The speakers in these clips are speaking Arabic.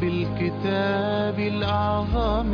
بالكتاب الأعظم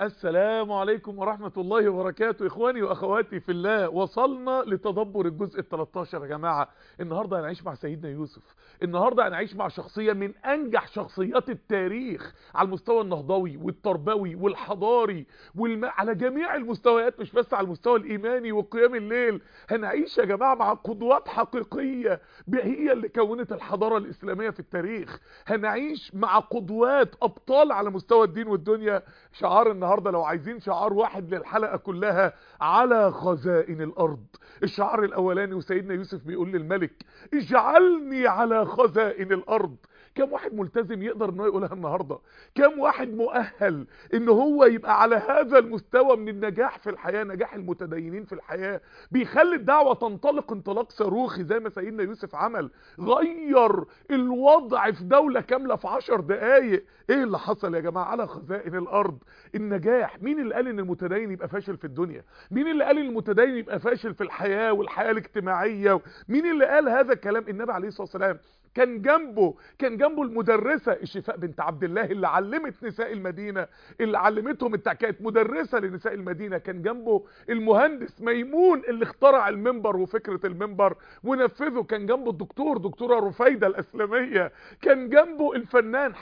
السلام عليكم ورحمة الله وبركاته. إخواني وأخواتي في الله وصلنا لتدبر الجزء ال 13 يا جماعة. النهاردة هنعيش مع سيدنا يوسف. النهاردة هنعيش مع شخصية من أنجح شخصيات التاريخ على المستوى النهضوي والتربوي والحضاري والم... على جميع المستويات مش بس على المستوى الإيماني وقيام الليل. هنعيش يا جماعة مع قدوات حقيقية هي اللي كونت الحضارة الإسلامية في التاريخ. هنعيش مع قدوات أبطال على مستوى الدين والدنيا. شعار النهاردة لو عايزين شعار واحد للحلقة كلها على خزائن الأرض. الشعار الأولاني وسيدنا يوسف بيقول للملك اجعلني على خزائن الأرض. كم واحد ملتزم يقدر إنه يقولها النهارده؟ كم واحد مؤهل إن هو يبقى على هذا المستوى من النجاح في الحياة نجاح المتدينين في الحياة؟ بيخلي الدعوة تنطلق انطلاق صاروخي زي ما سيدنا يوسف عمل. غير الوضع في دولة كاملة في عشر دقائق إيه اللي حصل يا جماعة على خزائن الأرض؟ النجاح. مين اللي قال إن المتدين يبقى فاشل في الدنيا؟ مين اللي قال إن المتدين يبقى فاشل في الحياة والحياة الاجتماعية؟ مين اللي قال هذا الكلام؟ النبي عليه الصلاة والسلام كان جنبه كان جنبه المدرسة الشفاء بنت عبد الله اللي علمت نساء المدينة اللي علمتهم. كانت مدرسة لنساء المدينة كان جنبه المهندس ميمون اللي اخترع المنبر وفكرة المنبر ونفذه كان جنبه الدكتور دكتورة رفايدة الأسلامية كان جنبه الفنان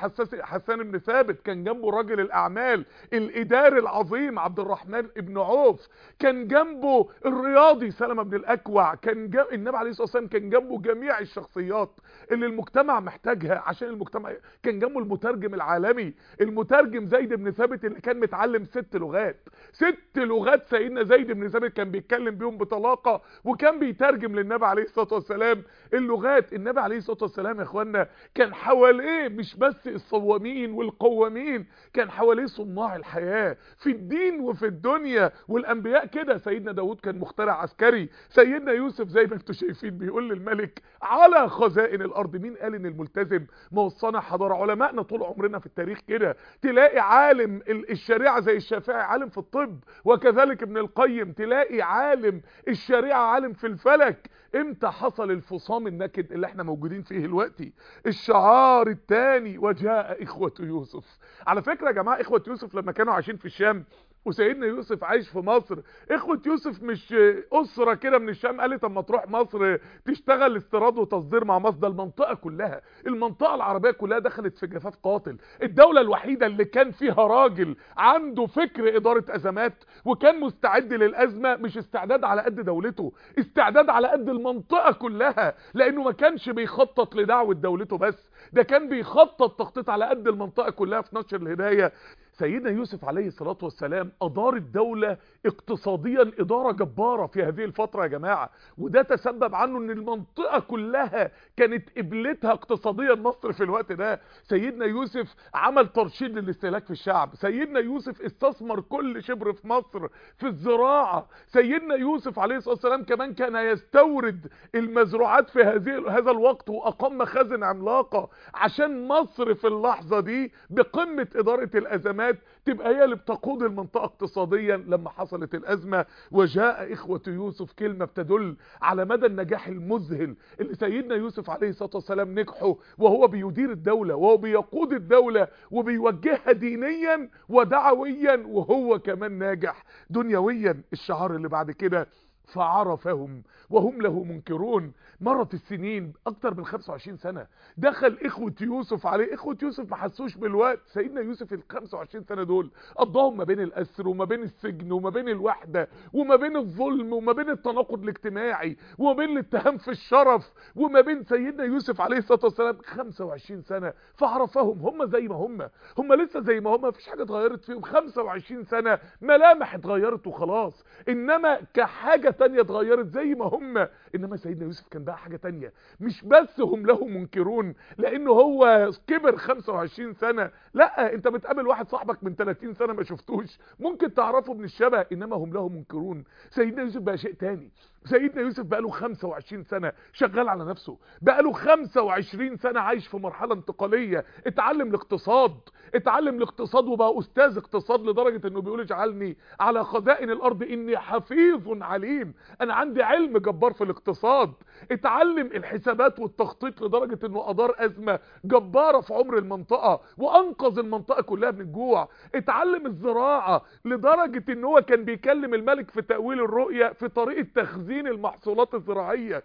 حسان بن ثابت كان جنبه راجل الأعمال الإداري العظيم عبد الرحمن ابن عوف كان جنبه الرياضي سلمة بن الأكوع كان جنب... النبي عليه الصلاة والسلام كان جنبه جميع الشخصيات اللي المجتمع محتاجها عشان المجتمع كان جنبه المترجم العالمي. المترجم زيد بن ثابت اللي كان متعلم ست لغات. ست لغات سيدنا زيد بن ثابت كان بيتكلم بيهم بطلاقة وكان بيترجم للنبي عليه الصلاة والسلام. اللغات النبي عليه الصلاة والسلام يا إخوانا كان حواليه مش بس الصوامين والقوامين كان حواليه صناع الحياة. في الدين وفي الدنيا والأنبياء كده. سيدنا داود كان مخترع عسكري. سيدنا يوسف زي ما أنتم شايفين بيقول للملك على خزائن الأرض. مين قال إن الملتزم موصانا حضارة؟ علمائنا طول عمرنا في التاريخ كده. تلاقي عالم الشريعة زي الشافعي عالم في الطب وكذلك ابن القيم. تلاقي عالم الشريعة عالم في الفلك. إمتى حصل الفصام النكد اللي إحنا موجودين فيه دلوقتي؟ الشعار الثاني وجاء إخوة يوسف. على فكرة يا جماعة إخوة يوسف لما كانوا عايشين في الشام وسيدنا يوسف عايش في مصر. إخوة يوسف مش أسرة كده من الشام؟ قالت اما تروح مصر تشتغل استيراد وتصدير مع مصر. ده المنطقة كلها المنطقة العربية كلها دخلت في جفاف قاتل. الدولة الوحيدة اللي كان فيها راجل عنده فكر إدارة أزمات وكان مستعد للأزمة مش استعداد على قد دولته استعداد على قد المنطقة كلها لأنه ما كانش بيخطط لدعوة دولته بس ده كان بيخطط تخطيط على قد المنطقة كلها في نشر الهداية. سيدنا يوسف عليه الصلاة والسلام أدار الدولة اقتصاديا إدارة جبارة في هذه الفترة يا جماعة وده تسبب عنه إن المنطقة كلها كانت قبلتها اقتصاديا مصر في الوقت ده. سيدنا يوسف عمل ترشيد للاستهلاك في الشعب سيدنا يوسف استثمر كل شبر في مصر في الزراعة سيدنا يوسف عليه الصلاة والسلام كمان كان يستورد المزروعات في هذه هذا الوقت وأقام مخازن عملاقة عشان مصر في اللحظة دي بقمة إدارة الأزمات تبقى هي اللي بتقود المنطقة اقتصاديا لما حصلت الأزمة. وجاء إخوة يوسف كلمة بتدل على مدى النجاح المذهل اللي سيدنا يوسف عليه الصلاة والسلام نجحه وهو بيدير الدولة وهو بيقود الدولة وبيوجهها دينيا ودعويا وهو كمان ناجح دنيويا الشعار اللي بعد كده. فعرفهم وهم له منكرون. مرت السنين أكتر من 25 سنة. دخل إخوة يوسف عليه. إخوة يوسف ما حسوش بالوقت. سيدنا يوسف ال 25 سنة دول قضاهم ما بين الأسر وما بين السجن وما بين الوحدة وما بين الظلم وما بين التناقض الاجتماعي وما بين الاتهام في الشرف. وما بين سيدنا يوسف عليه الصلاة والسلام 25 سنة فعرفهم. هم زي ما هم. هم لسه زي ما هم. مفيش حاجة اتغيرت فيهم. 25 سنة ملامح اتغيرت وخلاص. إنما كحاجة تانية اتغيرت زي ما هم. إنما سيدنا يوسف كان بقى حاجة تانية. مش بس هم له منكرون لأنه هو كبر 25 سنة. لا أنت بتقابل واحد صاحبك من 30 سنة ما شفتوش. ممكن تعرفه من الشبه إنما هم له منكرون. سيدنا يوسف بقى شيء تاني. سيدنا يوسف بقى له 25 سنة شغال على نفسه. بقى له 25 سنة عايش في مرحلة انتقالية. اتعلم الاقتصاد. اتعلم الاقتصاد وبقى أستاذ اقتصاد لدرجة إنه بيقول اجعلني على خزائن الأرض إني حفيظ عليم. أنا عندي علم جبار في الاقتصاد. اتعلم الحسابات والتخطيط لدرجة إنه أدار أزمة جبارة في عمر المنطقة وأنقذ المنطقة كلها من الجوع. اتعلم الزراعة لدرجة إن هو كان بيكلم الملك في تأويل الرؤية في طريقة تخزين المحصولات الزراعية.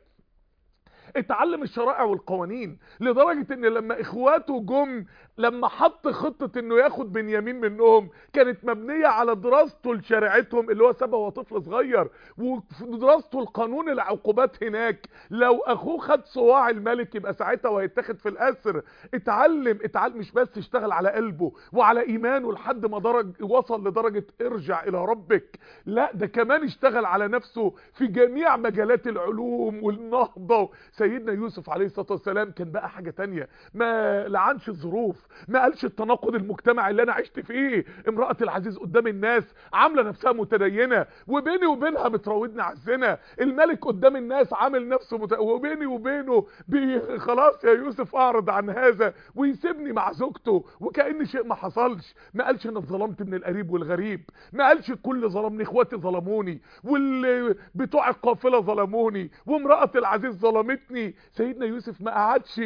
اتعلم الشرائع والقوانين لدرجة إن لما إخواته جم لما حط خطة إنه ياخد بنيامين منهم كانت مبنية على دراسته لشريعتهم اللي هو سبا هو طفل صغير ودراسته القانون العقوبات هناك. لو أخوه خد صواع الملك يبقى ساعتها وهيتاخد في الاسر اتعلم اتعلم مش بس اشتغل على قلبه وعلى إيمانه لحد ما درج وصل لدرجة ارجع إلى ربك. لا ده كمان اشتغل على نفسه في جميع مجالات العلوم والنهضة. سيدنا يوسف عليه الصلاة والسلام كان بقى حاجة تانية. ما لعنش الظروف. ما قالش التناقض المجتمعي اللي أنا عشت فيه. امرأة العزيز قدام الناس عاملة نفسها متدينة وبيني وبينها بتراودني على الزنا. الملك قدام الناس عامل نفسه مت... وبيني وبينه بي... خلاص يا يوسف أعرض عن هذا ويسيبني مع زوجته. وكأن شيء ما حصلش. ما قالش أنا اتظلمت من القريب والغريب. ما قالش كل ظلمني إخواتي ظلموني واللي بتوع القافلة ظلموني وامرأة العزيز ظلمتني. سيدنا يوسف ما قعدش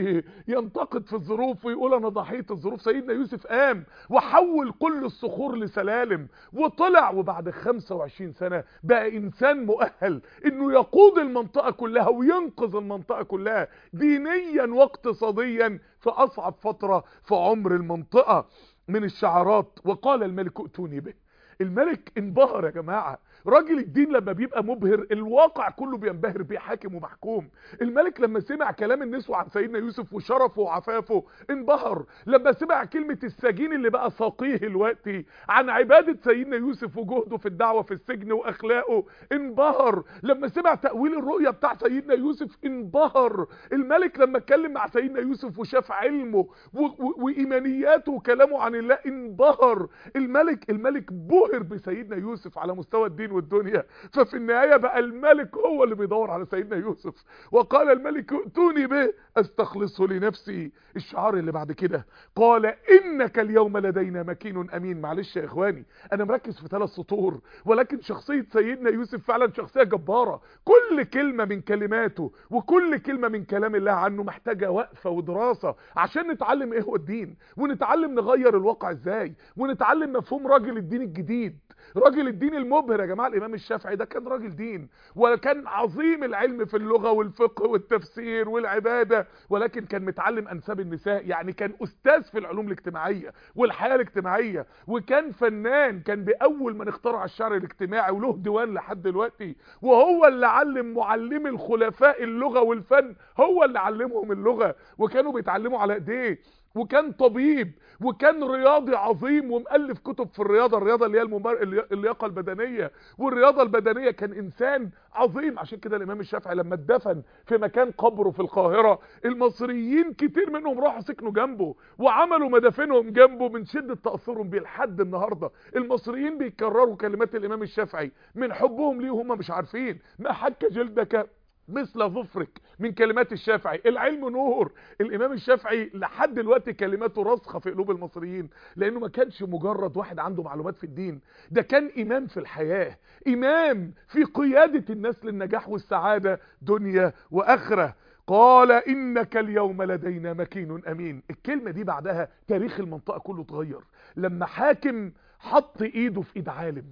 ينتقد في الظروف ويقول أنا ضحية الظروف سيدنا يوسف قام وحول كل الصخور لسلالم وطلع وبعد 25 سنة بقى إنسان مؤهل إنه يقود المنطقة كلها وينقذ المنطقة كلها دينيا واقتصاديا في أصعب فترة في عمر المنطقة من الشعارات. وقال الملك ائتوني به. الملك انبهر يا جماعة راجل الدين لما بيبقى مبهر الواقع كله بينبهر بيه حاكم ومحكوم. الملك لما سمع كلام النسوة عن سيدنا يوسف وشرفه وعفافه انبهر. لما سمع كلمة السجين اللي بقى ساقيه الوقتي عن عبادة سيدنا يوسف وجهده في الدعوة في السجن وأخلاقه انبهر. لما سمع تأويل الرؤية بتاع سيدنا يوسف انبهر. الملك لما اتكلم مع سيدنا يوسف وشاف علمه وإيمانياته وكلامه عن الله انبهر. الملك الملك بهر بسيدنا يوسف على مستوى الدين والدنيا. ففي النهاية بقى الملك هو اللي بيدور على سيدنا يوسف. وقال الملك ائتوني به أستخلصه لنفسي. الشعار اللي بعد كده قال إنك اليوم لدينا مكين أمين. معلش يا إخواني أنا مركز في ثلاث سطور ولكن شخصية سيدنا يوسف فعلا شخصية جبارة. كل كلمة من كلماته وكل كلمة من كلام الله عنه محتاجة وقفة ودراسة عشان نتعلم إيه هو الدين ونتعلم نغير الواقع إزاي ونتعلم مفهوم راجل الدين الجديد. راجل الدين المبهر يا جماعة الإمام الشافعي ده كان راجل دين وكان عظيم العلم في اللغة والفقه والتفسير والعبادة ولكن كان متعلم أنساب النساء يعني كان أستاذ في العلوم الاجتماعية والحياة الاجتماعية وكان فنان كان بأول من اخترع الشعر الاجتماعي وله ديوان لحد دلوقتي وهو اللي علم معلمي الخلفاء اللغة والفن هو اللي علمهم اللغة وكانوا بيتعلموا على إيديه. وكان طبيب وكان رياضي عظيم ومؤلف كتب في الرياضة الرياضة اللي هي الممار... اللياقة البدنية. والرياضة البدنية كان إنسان عظيم. عشان كده الإمام الشافعي لما اتدفن في مكان قبره في القاهرة المصريين كتير منهم راحوا سكنوا جنبه وعملوا مدافنهم جنبه من شدة تأثرهم بيه لحد النهاردة. المصريين بيكرروا كلمات الإمام الشافعي من حبهم ليه هم مش عارفين. ما حك جلدك مثل ظفرك من كلمات الشافعي. العلم نور. الإمام الشافعي لحد دلوقتي كلماته راسخة في قلوب المصريين لأنه ما كانش مجرد واحد عنده معلومات في الدين ده كان إمام في الحياة إمام في قيادة الناس للنجاح والسعادة دنيا وآخرة. قال إنك اليوم لدينا مكين أمين. الكلمة دي بعدها تاريخ المنطقة كله اتغير. لما حاكم حط إيده في إيد عالم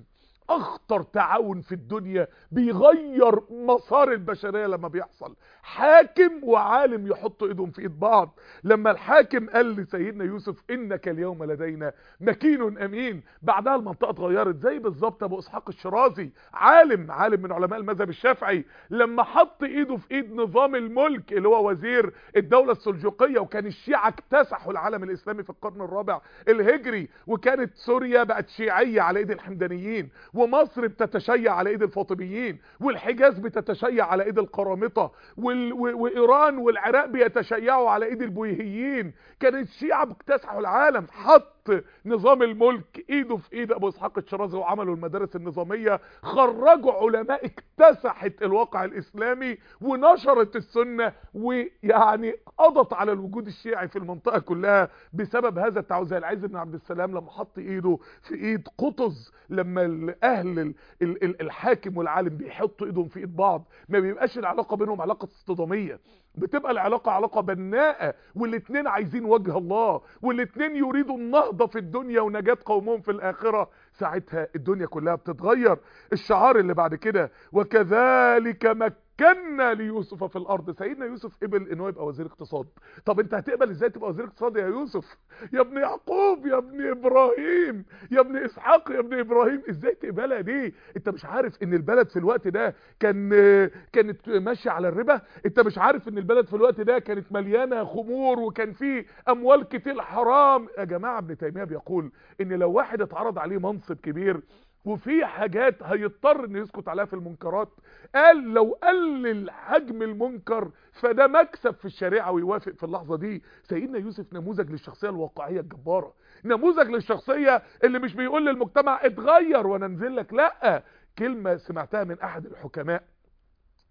أخطر تعاون في الدنيا بيغير مسار البشرية لما بيحصل. حاكم وعالم يحطوا إيدهم في إيد بعض. لما الحاكم قال لسيدنا يوسف إنك اليوم لدينا مكين أمين بعدها المنطقة اتغيرت. زي بالظبط أبو إسحاق الشرازي عالم عالم من علماء المذهب الشافعي. لما حط إيده في إيد نظام الملك اللي هو وزير الدولة السلجوقية وكان الشيعة اكتسحوا العالم الإسلامي في القرن الرابع الهجري وكانت سوريا بقت شيعية على إيد الحمدانيين. ومصر بتتشيع على إيد الفاطميين والحجاز بتتشيع على إيد. و... وإيران والعراق بيتشيعوا على إيد البويهيين كانت الشيعة بتسحوا العالم حط نظام الملك ايده في ايد ابو اسحاق الشرازي وعملوا المدارس النظامية خرجوا علماء اكتسحت الواقع الاسلامي ونشرت السنة ويعني قضت على الوجود الشيعي في المنطقة كلها بسبب هذا التعاون زي العز بن عبد السلام لما حط ايده في ايد قطز لما الاهل ال- ال- ال- الحاكم والعالم بيحطوا ايدهم في ايد بعض ما بيبقاش العلاقة بينهم علاقة اصطدامية بتبقى العلاقة علاقة بناءة والاتنين عايزين وجه الله والاتنين يريدوا النهضة في الدنيا ونجاة قومهم في الآخرة. ساعتها الدنيا كلها بتتغير. الشعار اللي بعد كده وكذلك مكنا ليوسف في الأرض. سيدنا يوسف قبل إن هو يبقى وزير اقتصاد. طب أنت هتقبل إزاي تبقى وزير اقتصاد يا يوسف؟ يا ابن يعقوب يا ابن إبراهيم يا ابن إسحاق يا ابن إبراهيم. إزاي تقبلها دي؟ أنت مش عارف إن البلد في الوقت ده كان كانت ماشية على الربا؟ أنت مش عارف إن البلد في الوقت ده كانت مليانة خمور وكان فيه أموال كتير حرام؟ يا جماعة ابن تيمية بيقول إن لو واحد اتعرض عليه منصب كبير وفي حاجات هيضطر إنه يسكت عليها في المنكرات. قال لو قلل حجم المنكر فده مكسب في الشريعة ويوافق في اللحظة دي. سيدنا يوسف نموذج للشخصية الواقعية الجبارة. نموذج للشخصية اللي مش بيقول للمجتمع اتغير وأنا أنزل لك. لأ كلمة سمعتها من أحد الحكماء.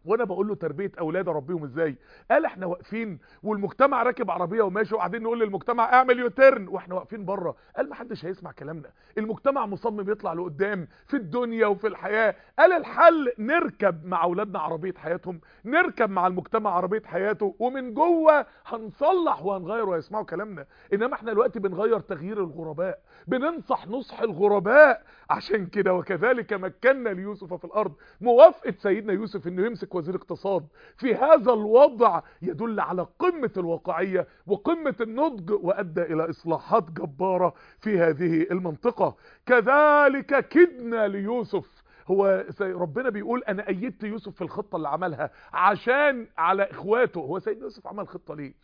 وأنا بقول له تربية أولاد اربيهم إزاي؟ قال إحنا واقفين والمجتمع راكب عربية وماشي وقاعدين نقول للمجتمع اعمل يوترن وإحنا واقفين بره. قال ما حدش هيسمع كلامنا. المجتمع مصمم يطلع لقدام في الدنيا وفي الحياة. قال الحل نركب مع اولادنا عربية حياتهم نركب مع المجتمع عربية حياته ومن جوه هنصلح وهنغير ويسمعوا كلامنا. انما إحنا دلوقتي بنغير تغيير الغرباء بننصح نصح الغرباء. عشان كده وكذلك مكنا ليوسف في الأرض. موافقة سيدنا يوسف إنه يمسك وزير اقتصاد في هذا الوضع يدل على قمة الواقعية وقمة النضج وأدى إلى إصلاحات جبارة في هذه المنطقة. كذلك كدنا ليوسف. هو ربنا بيقول أنا أيدت يوسف في الخطة اللي عملها عشان على إخواته. هو سيدنا يوسف عمل خطة ليه؟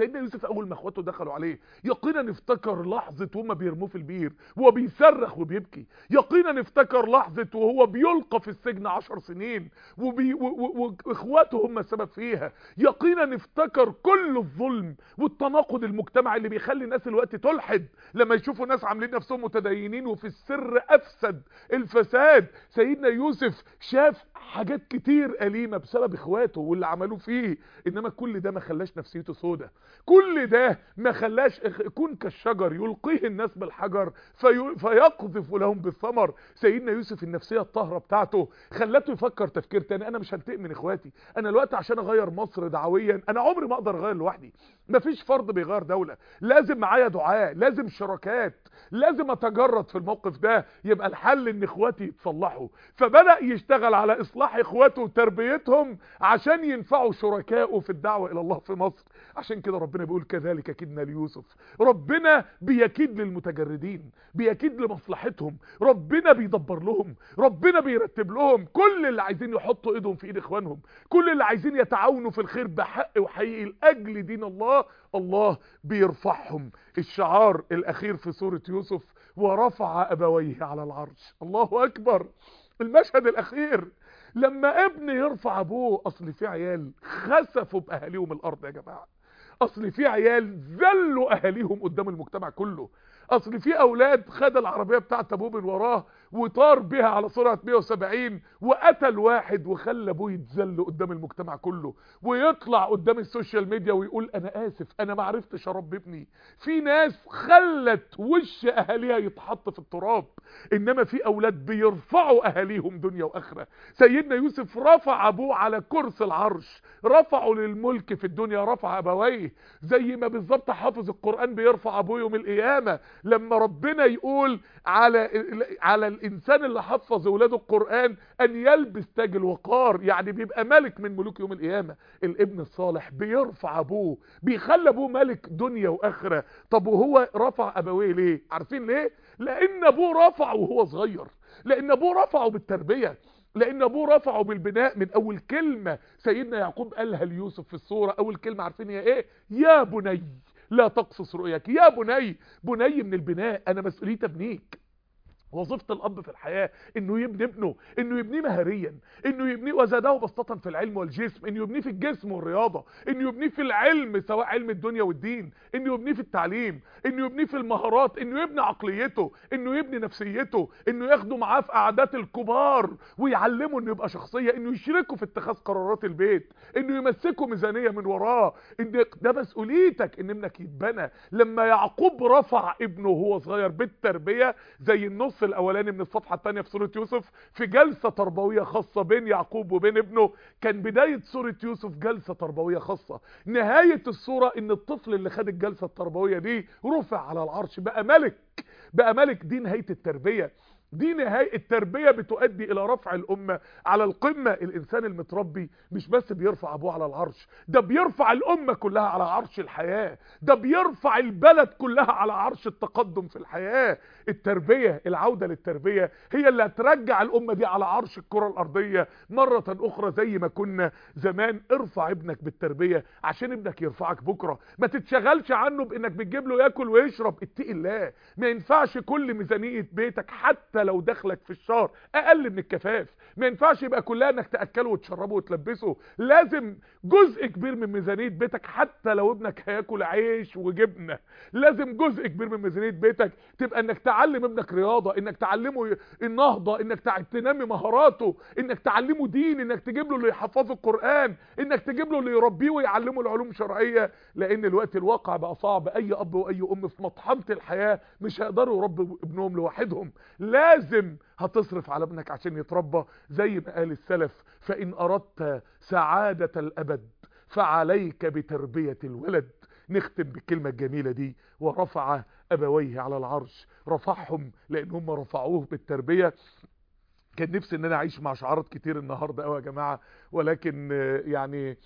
سيدنا يوسف أول ما إخواته دخلوا عليه يقينا افتكر لحظة وهم بيرموه في البير وهو بيصرخ وبيبكي. يقينا افتكر لحظة وهو بيلقى في السجن عشر سنين وبي- و- وإخواته هم السبب فيها. يقينا افتكر كل الظلم والتناقض المجتمعي اللي بيخلي الناس الوقت تلحد لما يشوفوا ناس عاملين نفسهم متدينين وفي السر أفسد الفساد. سيدنا يوسف شاف حاجات كتير أليمة بسبب إخواته واللي عملوه فيه إنما كل ده ما خلاش نفسيته سودة. كل ده ما خلاش يكون كالشجر يلقيه الناس بالحجر في... فيقذف لهم بالثمر. سيدنا يوسف النفسية الطاهرة بتاعته خلته يفكر تفكير تاني. أنا مش هنتقم من إخواتي. أنا الوقت عشان أغير مصر دعويا أنا عمري ما أقدر أغير لوحدي. مفيش فرد بيغير دولة. لازم معايا دعاء لازم شراكات لازم أتجرد في الموقف ده. يبقى الحل إن إخواتي يتصلحوا. فبدأ يشتغل على إصلاح إخواته وتربيتهم عشان ينفعوا شركائه في الدعوة إلى الله في مصر. عشان كده ربنا بيقول كذلك كدنا ليوسف. ربنا بيكيد للمتجردين بيكيد لمصلحتهم. ربنا بيدبر لهم ربنا بيرتب لهم. كل اللي عايزين يحطوا ايدهم في ايد اخوانهم كل اللي عايزين يتعاونوا في الخير بحق وحقيقي لأجل دين الله الله بيرفعهم. الشعار الأخير في سورة يوسف ورفع أبويه على العرش. الله أكبر. المشهد الأخير لما ابن يرفع أبوه أصل في عيال خسفوا بأهاليهم الأرض يا جماعة. أصل في عيال ذلوا أهاليهم قدام المجتمع كله. أصل في أولاد خد العربية بتاعت أبوه من وراه وطار بيها على سرعة 170 وقتل واحد وخلى أبوه يتذل قدام المجتمع كله ويطلع قدام السوشيال ميديا ويقول أنا آسف أنا ما عرفتش أربي ابني. في ناس خلت وش أهاليها يتحط في التراب إنما في أولاد بيرفعوا أهاليهم دنيا وآخرة. سيدنا يوسف رفع أبوه على كرسي العرش رفعوا للملك في الدنيا رفع أبويه. زي ما بالظبط حافظ القرآن بيرفع أبوه يوم القيامة لما ربنا يقول على على الإنسان اللي حفظ اولاده القرآن أن يلبس تاج الوقار يعني بيبقى ملك من ملوك يوم القيامة. الابن الصالح بيرفع أبوه بيخلي أبوه ملك دنيا وآخرة. طب وهو رفع أبويه ليه؟ عارفين ليه؟ لأن أبوه رفعه وهو صغير. لأن أبوه رفعه بالتربية. لأن أبوه رفعه بالبناء. من أول كلمة سيدنا يعقوب قالها ليوسف في الصورة أول كلمة عارفين هي إيه؟ يا بني لا تقصص رؤياك. يا بني بني من البناء أنا مسؤوليتي ابنيك. وظيفة الأب في الحياة إنه يبني ابنه إنه يبنيه مهريا إنه يبنيه وزاده بسطة في العلم والجسم إنه يبنيه في الجسم والرياضة إنه يبنيه في العلم سواء علم الدنيا والدين إنه يبنيه في التعليم إنه يبنيه في المهارات إنه يبني عقليته إنه يبني نفسيته إنه ياخده معاه في قعدات الكبار ويعلمه إنه يبقى شخصية إنه يشركه في اتخاذ قرارات البيت إنه يمسكه ميزانية من وراه. إن ده مسؤوليتك إن ابنك يتبنى. لما يعقوب رفع ابنه وهو صغير بالتربية زي النص الأولاني من الصفحة الثانية في سورة يوسف في جلسة تربوية خاصة بين يعقوب وبين ابنه. كان بداية سورة يوسف جلسة تربوية خاصة. نهاية السورة إن الطفل اللي خد الجلسة التربوية دي رفع على العرش بقى ملك. بقى ملك دي نهاية التربية. دي نهاية التربية بتؤدي إلى رفع الأمة على القمة. الإنسان المتربي مش بس بيرفع أبوه على العرش ده بيرفع الأمة كلها على عرش الحياة ده بيرفع البلد كلها على عرش التقدم في الحياة. التربية العودة للتربية هي اللي هترجع الأمة دي على عرش الكرة الأرضية مرة أخرى زي ما كنا زمان. ارفع ابنك بالتربية عشان ابنك يرفعك بكرة. ما تتشغلش عنه بإنك بتجيب له ياكل ويشرب. اتقي الله ما ينفعش كل ميزانية بيتك حتى لو دخلك في الشهر أقل من الكفاف. ما ينفعش يبقى كلها إنك تأكله وتشربه وتلبسه. لازم جزء كبير من ميزانية بيتك حتى لو ابنك هياكل عيش وجبنة لازم جزء كبير من ميزانية بيتك تبقى إنك تعلم ابنك رياضة إنك تعلمه النهضة إنك تنمي مهاراته إنك تعلمه دين إنك تجيب له اللي يحفظه القرآن إنك تجيب له اللي يربيه ويعلمه العلوم الشرعية. لأن الوقت الواقع بقى صعب. أي أب وأي أم في مطحنة الحياة مش هيقدروا يربوا ابنهم لوحدهم. لازم هتصرف على ابنك عشان يتربى زي ما قال السلف فإن أردت سعادة الأبد فعليك بتربية الولد. نختم بالكلمة الجميلة دي ورفع أبويه على العرش. رفعهم لأن هم رفعوه بالتربية. كان نفسي إن أنا أعيش مع شعارات كتير النهاردة قوي يا جماعة ولكن يعني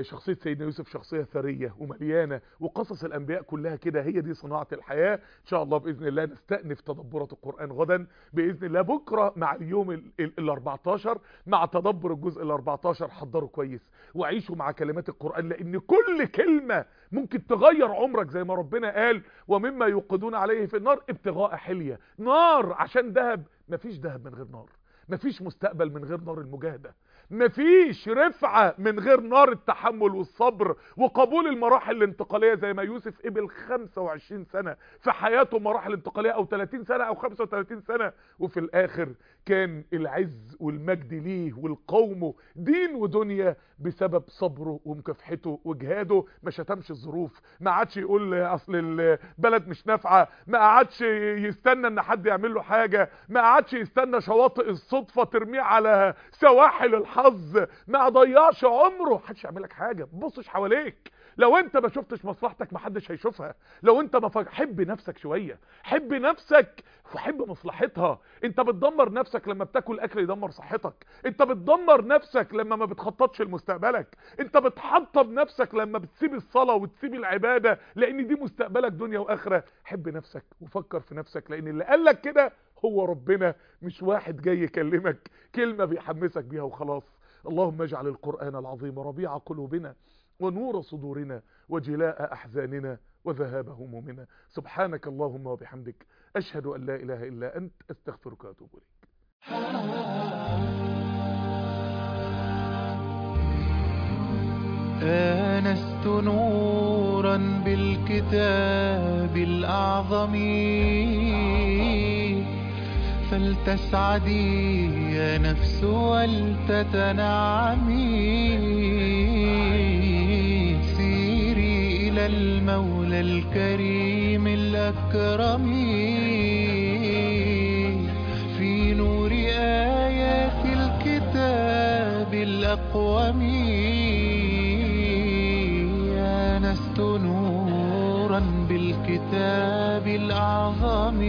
شخصية سيدنا يوسف شخصية ثرية ومليانة وقصص الأنبياء كلها كده هي دي صناعة الحياة. إن شاء الله بإذن الله نستأنف تدبرات القرآن غدا. بإذن الله بكرة مع اليوم ال 14 مع تدبر الجزء ال 14 حضروا كويس. وعيشوا مع كلمات القرآن لأن كل كلمة ممكن تغير عمرك زي ما ربنا قال ومما يوقدون عليه في النار ابتغاء حلية. نار عشان ذهب مفيش ذهب من غير نار. مفيش مستقبل من غير نار المجاهدة. مفيش رفعة من غير نار التحمل والصبر وقبول المراحل الانتقالية زي ما يوسف قبل 25 سنة في حياته مراحل انتقالية أو 30 سنة أو 35 سنة. وفي الآخر كان العز والمجد ليه والقوم دين ودنيا بسبب صبره ومكافحته وجهاده. ما شتمش الظروف ما عادش يقول أصل البلد مش نافعة ما قعدش يستنى إن حد يعمل له حاجة ما قعدش يستنى شواطئ الصدفة ترميه على سواحل الحظ ما ضيعش عمره. محدش يعمل لك حاجة. ما تبصش حواليك. لو انت ما شفتش مصلحتك محدش هيشوفها. لو انت ما فك... حب نفسك شوية. حب نفسك وحب مصلحتها. انت بتدمر نفسك لما بتاكل أكل يدمر صحتك. انت بتدمر نفسك لما ما بتخططش لمستقبلك. انت بتحطم نفسك لما بتسيب الصلاة وتسيب العبادة لأن دي مستقبلك دنيا وآخرة. حب نفسك وفكر في نفسك لأن اللي قال لك كده هو ربنا مش واحد جاي يكلمك كلمة بيحمسك بيها وخلاص. اللهم اجعل القرآن العظيم ربيع قلوبنا ونور صدورنا وجلاء أحزاننا وذهاب همومنا. سبحانك اللهم وبحمدك. أشهد أن لا إله إلا أنت. أستغفرك وأتوب إليك. آنست نورا بالكتاب الأعظم. فلتسعدي يا نفس ولتتنعمي سيري إلى المولى الكريم الأكرم. في نور آيات الكتاب الأقوم. آنست نورا بالكتاب الأعظم